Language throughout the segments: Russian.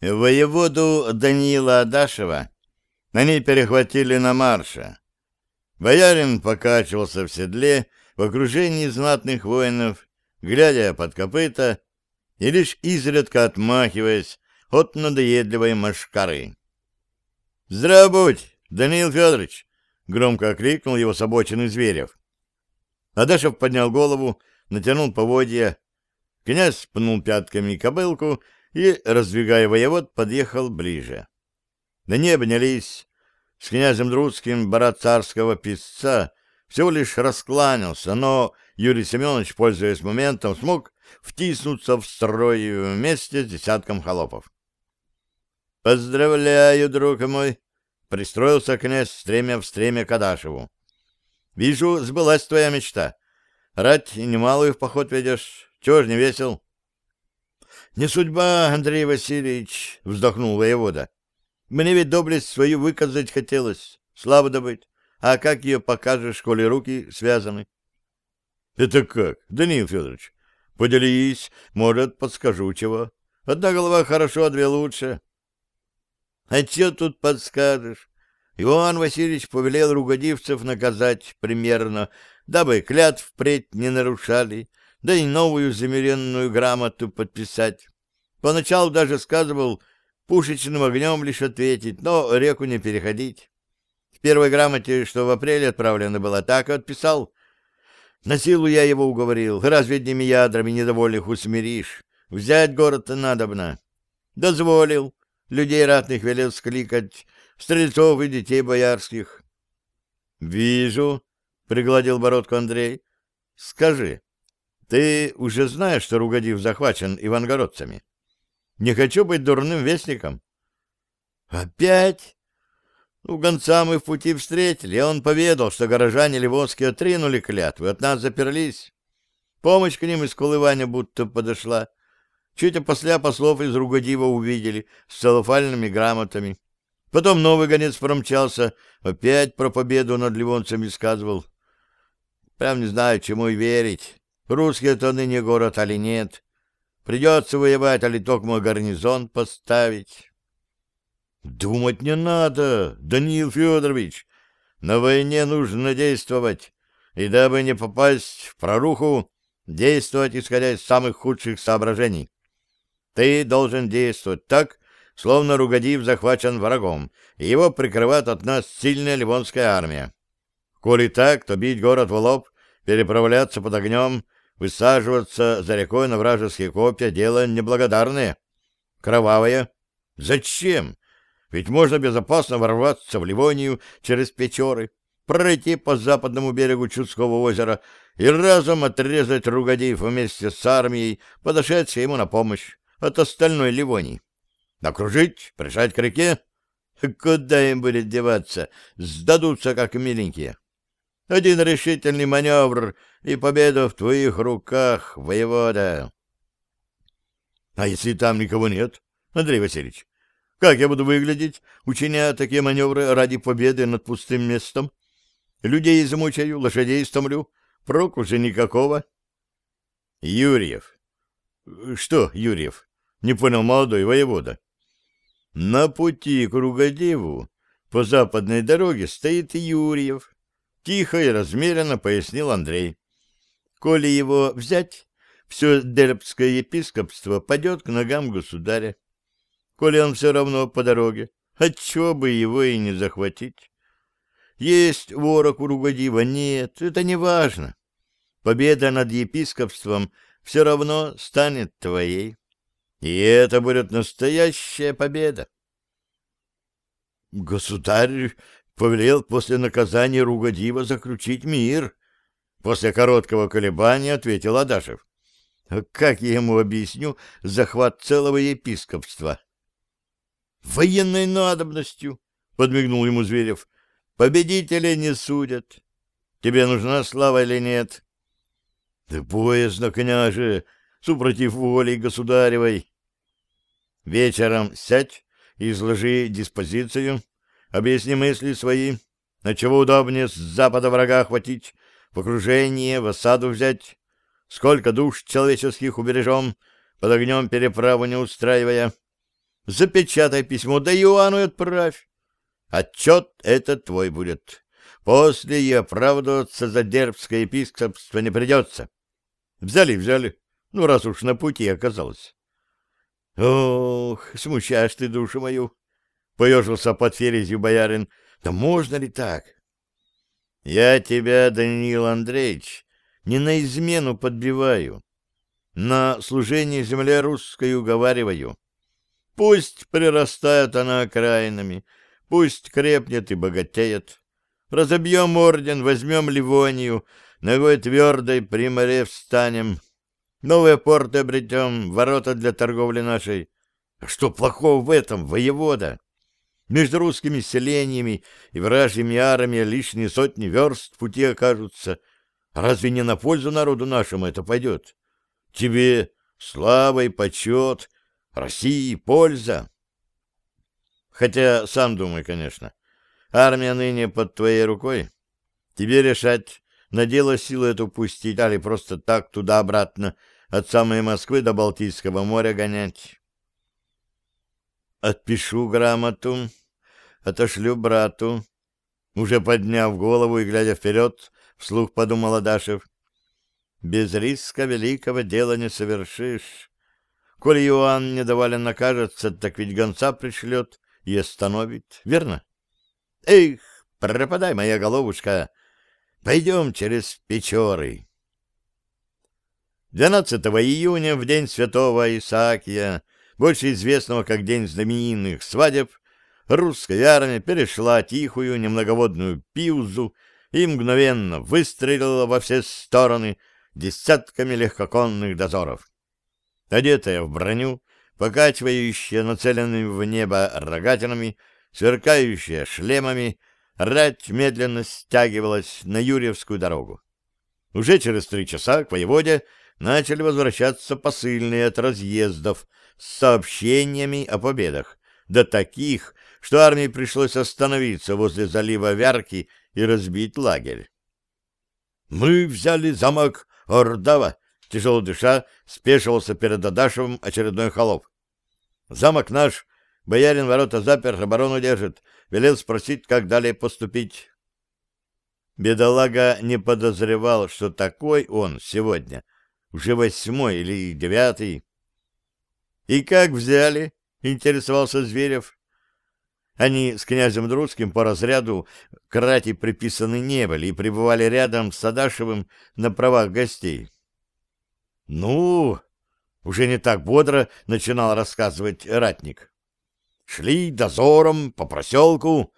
Воеводу Даниила Адашева они перехватили на марше. Боярин покачивался в седле в окружении знатных воинов, глядя под копыта и лишь изредка отмахиваясь от надоедливой машкары. «Здравствуй, Даниил Федорович!» — громко окликнул его с обочины Зверев. Адашев поднял голову, натянул поводья. Князь пнул пятками кобылку и, раздвигая воевод, подъехал ближе. На ней обнялись. С князем Друцким барат царского писца всего лишь раскланялся, но Юрий Семенович, пользуясь моментом, смог втиснуться в строй вместе с десятком холопов. — Поздравляю, друг мой! — пристроился князь стремя в стремя Кадашеву. — Вижу, сбылась твоя мечта. Рать немалую в поход ведешь. Чего ж не весел? — Не судьба, Андрей Васильевич, — вздохнул воевода. — Мне ведь доблесть свою выказать хотелось, славу добыть. А как ее покажешь, коли руки связаны? — Это как, Даниил Федорович? Поделись, может, подскажу чего. Одна голова хорошо, а две лучше. — А что тут подскажешь? Иван Васильевич повелел ругодивцев наказать примерно, дабы клятв впредь не нарушали, да и новую замеренную грамоту подписать. Поначалу даже сказывал пушечным огнем лишь ответить, но реку не переходить. В первой грамоте, что в апреле отправлена была, так и отписал. На силу я его уговорил. Разве одними ядрами недовольных усмиришь? Взять город-то надобно. Дозволил. Людей ратных велел скликать, стрельцов и детей боярских. — Вижу, — пригладил бородку Андрей. — Скажи, ты уже знаешь, что Ругодив захвачен ивангородцами? Не хочу быть дурным вестником. — Опять? У гонца мы в пути встретили, и он поведал, что горожане ливонские отринули клятвы, от нас заперлись. Помощь к ним из Колывания будто подошла. Чуть опосля послов из Ругодива увидели с целофальными грамотами. Потом новый гонец промчался, опять про победу над ливонцами сказывал. Прям не знаю, чему и верить. Русские это ныне город, али нет. Придется воевать, али только мой гарнизон поставить. Думать не надо, Даниил Федорович. На войне нужно действовать, и дабы не попасть в проруху, действовать, исходя из самых худших соображений. Ты должен действовать так, словно Ругадив захвачен врагом, и его прикрывает от нас сильная ливонская армия. Коли так, то бить город в лоб, переправляться под огнем, высаживаться за рекой на вражеские копья — дело неблагодарное, кровавое. Зачем? Ведь можно безопасно ворваться в Ливонию через Печоры, пройти по западному берегу Чудского озера и разом отрезать Ругадиев вместе с армией, подошедшей ему на помощь от остальной Ливонии. Окружить, прижать к реке? Куда им будет деваться? Сдадутся, как миленькие. Один решительный маневр, и победа в твоих руках, воевода. А если там никого нет, Андрей Васильевич? Как я буду выглядеть, учиня такие маневры ради победы над пустым местом? Людей замучаю, лошадей стомлю. Прок уже никакого. Юрьев. Что, Юрьев? Не понял молодой воевода. На пути к Ругодеву по западной дороге стоит Юрьев. Тихо и размеренно пояснил Андрей. Коли его взять, все Дербское епископство падет к ногам государя коли он все равно по дороге. Отчего бы его и не захватить? Есть ворог у Ругодива? Нет, это не важно. Победа над епископством все равно станет твоей. И это будет настоящая победа. Государь повелел после наказания Ругодива заключить мир. После короткого колебания ответил Адашев. Как я ему объясню захват целого епископства? военной надобностью, — подмигнул ему Зверев. — Победителей не судят. Тебе нужна слава или нет? — Да боязно, княже, супротив воли государевой. Вечером сядь изложи диспозицию, объясни мысли свои, на чего удобнее с запада врага охватить, в окружение, в осаду взять, сколько душ человеческих убережем, под огнем переправу не устраивая. Запечатай письмо, да Иоанну отправь. Отчет этот твой будет. После и оправдываться за дербское епископство не придется. Взяли, взяли. Ну, раз уж на пути оказалось. Ох, смущаешь ты душу мою, — поежился под ферезью боярин. Да можно ли так? Я тебя, Даниил Андреевич, не на измену подбиваю, на служение земле русской уговариваю. Пусть прирастает она окраинами, пусть крепнет и богатеет. Разобьем орден, возьмем Ливонию, ногой твердой при море встанем, новые порты обретем, ворота для торговли нашей. А что плохого в этом, воевода? Между русскими селениями и вражьими армиями лишние сотни верст пути окажутся. Разве не на пользу народу нашему это пойдет? Тебе слава и почет, России польза. Хотя сам думай, конечно. Армия ныне под твоей рукой. Тебе решать, на дело силу эту пустить, али просто так туда-обратно от самой Москвы до Балтийского моря гонять. Отпишу грамоту, отошлю брату. Уже подняв голову и глядя вперед, вслух подумал Адашев. Без риска великого дела не совершишь. Коли Иоанн недоволен накажется, так ведь гонца пришлет и остановит, верно? Эх, пропадай, моя головушка, пойдем через Печоры. 12 июня, в день святого Исаакия, больше известного как День знаменитых свадеб, русская армия перешла тихую немноговодную Пиузу и мгновенно выстрелила во все стороны десятками легкоконных дозоров. Одетая в броню, покачивающая нацеленными в небо рогатинами, сверкающая шлемами, рать медленно стягивалась на Юрьевскую дорогу. Уже через три часа к воеводе начали возвращаться посыльные от разъездов с сообщениями о победах, до таких, что армии пришлось остановиться возле залива Вярки и разбить лагерь. «Мы взяли замок Ордава», — тяжело дыша, спешивался перед Адашевым очередной холоп. «Замок наш, боярин ворота запер, оборону держит, велел спросить, как далее поступить». Бедолага не подозревал, что такой он сегодня, уже восьмой или девятый. «И как взяли?» — интересовался Зверев. Они с князем Друцким по разряду к рати приписаны не были и пребывали рядом с Садашевым на правах гостей. «Ну...» — уже не так бодро начинал рассказывать ратник. «Шли дозором по проселку.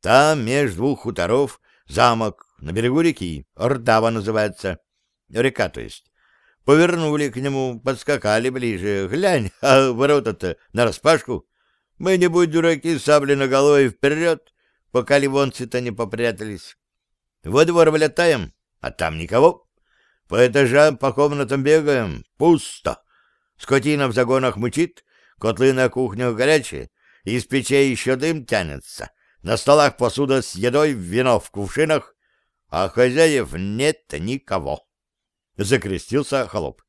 Там, между двух хуторов, замок на берегу реки, Ордава называется. Река, то есть. Повернули к нему, подскакали ближе. Глянь, а ворота-то нараспашку. Мы, не будь дураки, сабли на голове вперед, пока ливонцы-то не попрятались. Во двор влетаем, а там никого. По этажам, по комнатам бегаем. Пусто. Скотина в загонах мучит, котлы на кухнях горячие, из печей еще дым тянется. На столах посуда с едой, вино в кувшинах, а хозяев нет никого. Закрестился холоп.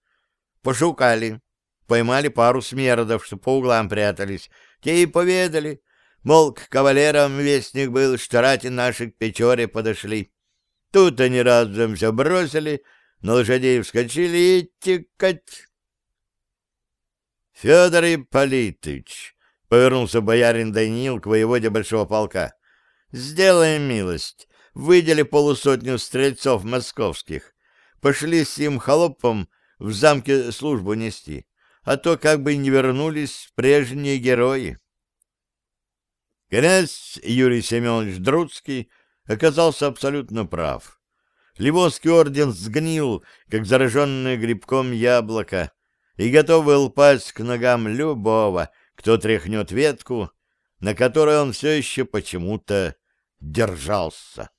Пошукали, поймали пару смердов, что по углам прятались, те и поведали, мол, к кавалерам вестник был, что рати наши к Печоре подошли. Тут они разом все бросили, на лошадей вскочили и текать. Федор Ипполитыч, — повернулся боярин Даниил к воеводе большого полка, — сделай милость, выдели полусотню стрельцов московских, пошли с им холопом в замке службу нести а то как бы не вернулись прежние герои. Князь Юрий Семенович Друцкий оказался абсолютно прав. Ливонский орден сгнил, как зараженное грибком яблоко, и готов был пасть к ногам любого, кто тряхнет ветку, на которой он все еще почему-то держался.